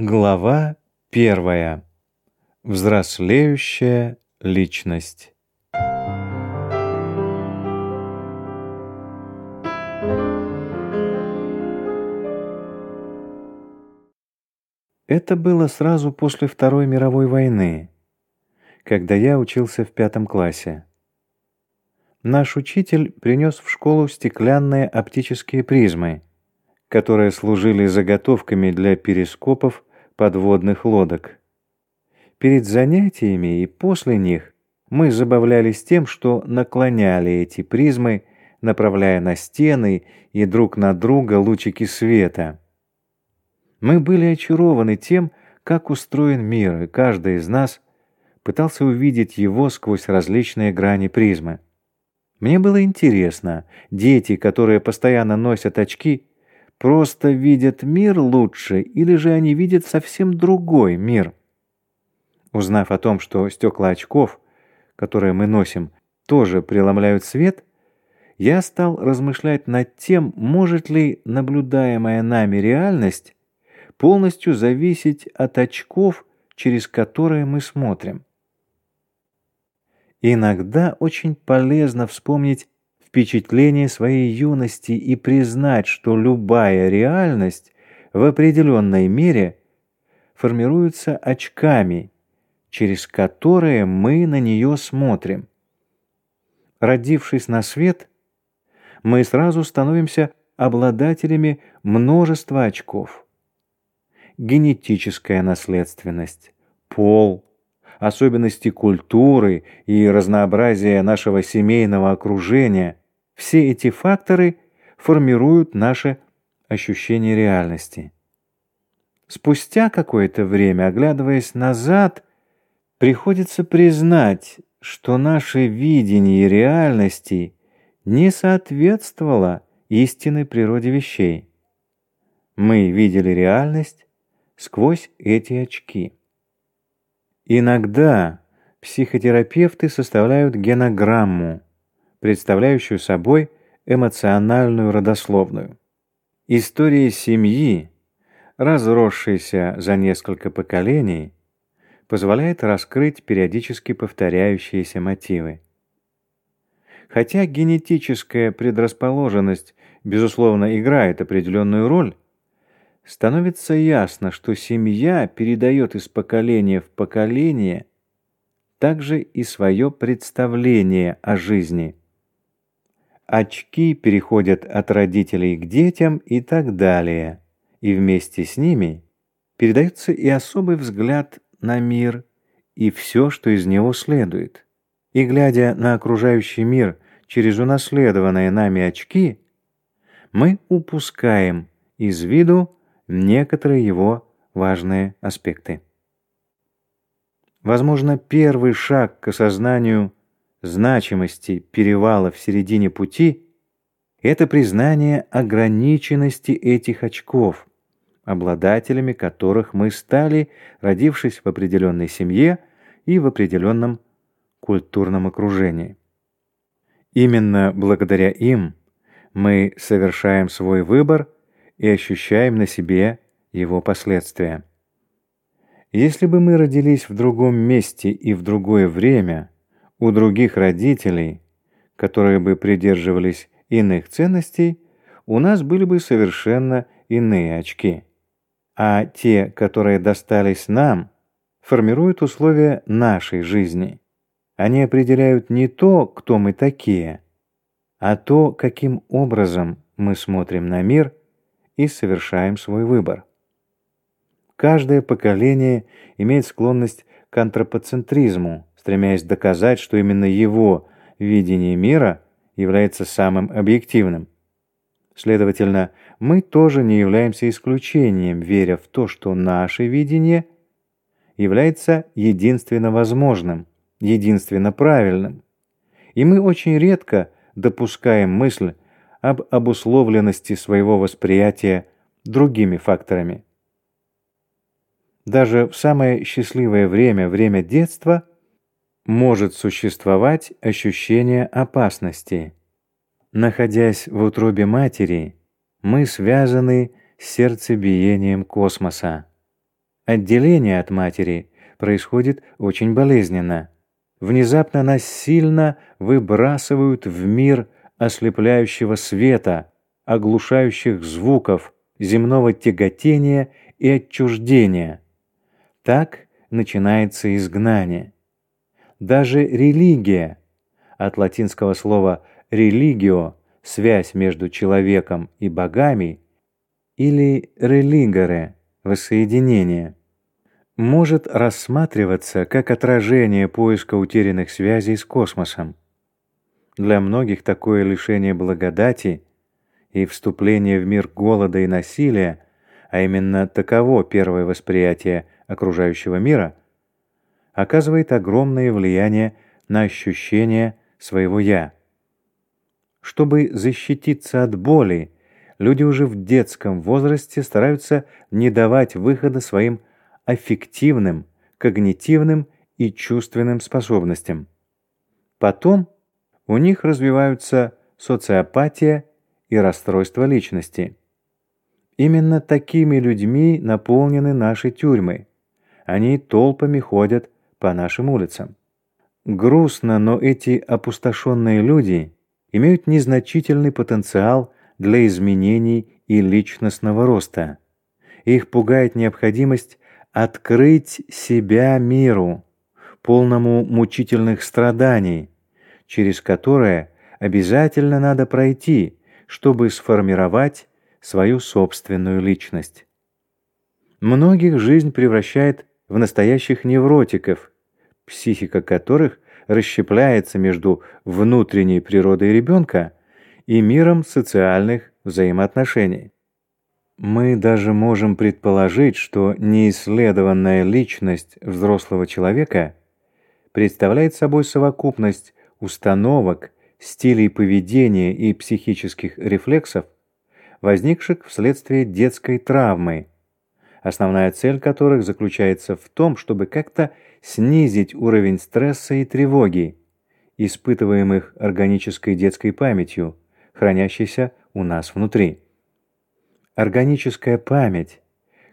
Глава первая. Взрослеющая личность. Это было сразу после Второй мировой войны, когда я учился в пятом классе. Наш учитель принес в школу стеклянные оптические призмы, которые служили заготовками для перископов подводных лодок. Перед занятиями и после них мы забавлялись тем, что наклоняли эти призмы, направляя на стены и друг на друга лучики света. Мы были очарованы тем, как устроен мир, и каждый из нас пытался увидеть его сквозь различные грани призмы. Мне было интересно, дети, которые постоянно носят очки, просто видят мир лучше или же они видят совсем другой мир? Узнав о том, что стекла очков, которые мы носим, тоже преломляют свет, я стал размышлять над тем, может ли наблюдаемая нами реальность полностью зависеть от очков, через которые мы смотрим. Иногда очень полезно вспомнить впечатление своей юности и признать, что любая реальность в определенной мере формируется очками, через которые мы на нее смотрим. Родившись на свет, мы сразу становимся обладателями множества очков. Генетическая наследственность, пол, особенности культуры и разнообразие нашего семейного окружения – все эти факторы формируют наше ощущение реальности. Спустя какое-то время, оглядываясь назад, приходится признать, что наше видение реальности не соответствовало истинной природе вещей. Мы видели реальность сквозь эти очки. Иногда психотерапевты составляют генограмму, представляющую собой эмоциональную родословную. История семьи, разросшаяся за несколько поколений, позволяет раскрыть периодически повторяющиеся мотивы. Хотя генетическая предрасположенность, безусловно, играет определенную роль, становится ясно, что семья передает из поколения в поколение также и свое представление о жизни. Очки переходят от родителей к детям и так далее, и вместе с ними передается и особый взгляд на мир и все, что из него следует. И глядя на окружающий мир через унаследованные нами очки, мы упускаем из виду некоторые его важные аспекты. Возможно, первый шаг к осознанию значимости перевала в середине пути – это признание ограниченности этих очков, обладателями которых мы стали, родившись в определенной семье и в определенном культурном окружении. Именно благодаря им мы совершаем свой выбор – и ощущаем на себе его последствия. Если бы мы родились в другом месте и в другое время, у других родителей, которые бы придерживались иных ценностей, у нас были бы совершенно иные очки. А те, которые достались нам, формируют условия нашей жизни. Они определяют не то, кто мы такие, а то, каким образом мы смотрим на мир и совершаем свой выбор. Каждое поколение имеет склонность к антропоцентризму, стремясь доказать, что именно его видение мира является самым объективным. Следовательно, мы тоже не являемся исключением, веря в то, что наше видение является единственно возможным, единственно правильным. И мы очень редко допускаем мысль, об обусловленности своего восприятия другими факторами. Даже в самое счастливое время, время детства, может существовать ощущение опасности. Находясь в утробе матери, мы связаны с сердцебиением космоса. Отделение от матери происходит очень болезненно. Внезапно нас сильно выбрасывают в мир ослепляющего света, оглушающих звуков, земного тяготения и отчуждения. Так начинается изгнание. Даже религия, от латинского слова «religio» — связь между человеком и богами, или «religere» — воссоединение, может рассматриваться как отражение поиска утерянных связей с космосом. Для многих такое лишение благодати и вступление в мир голода и насилия, а именно таково первое восприятие окружающего мира, оказывает огромное влияние на ощущение своего «я». Чтобы защититься от боли, люди уже в детском возрасте стараются не давать выхода своим аффективным, когнитивным и чувственным способностям. Потом у них развиваются социопатия и расстройство личности. Именно такими людьми наполнены наши тюрьмы. Они толпами ходят по нашим улицам. Грустно, но эти опустошенные люди имеют незначительный потенциал для изменений и личностного роста. Их пугает необходимость открыть себя миру, полному мучительных страданий, через которое обязательно надо пройти, чтобы сформировать свою собственную личность. Многих жизнь превращает в настоящих невротиков, психика которых расщепляется между внутренней природой ребенка и миром социальных взаимоотношений. Мы даже можем предположить, что неисследованная личность взрослого человека представляет собой совокупность установок, стилей поведения и психических рефлексов, возникших вследствие детской травмы, основная цель которых заключается в том, чтобы как-то снизить уровень стресса и тревоги, испытываемых органической детской памятью, хранящейся у нас внутри. Органическая память,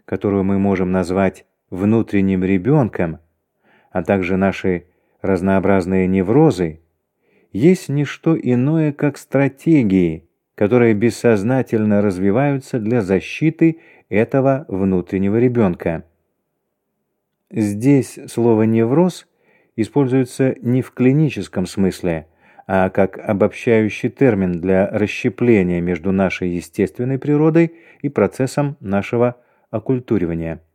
которую мы можем назвать внутренним ребенком, а также наши разнообразные неврозы, есть не что иное, как стратегии, которые бессознательно развиваются для защиты этого внутреннего ребенка. Здесь слово «невроз» используется не в клиническом смысле – а как обобщающий термин для расщепления между нашей естественной природой и процессом нашего оккультуривания –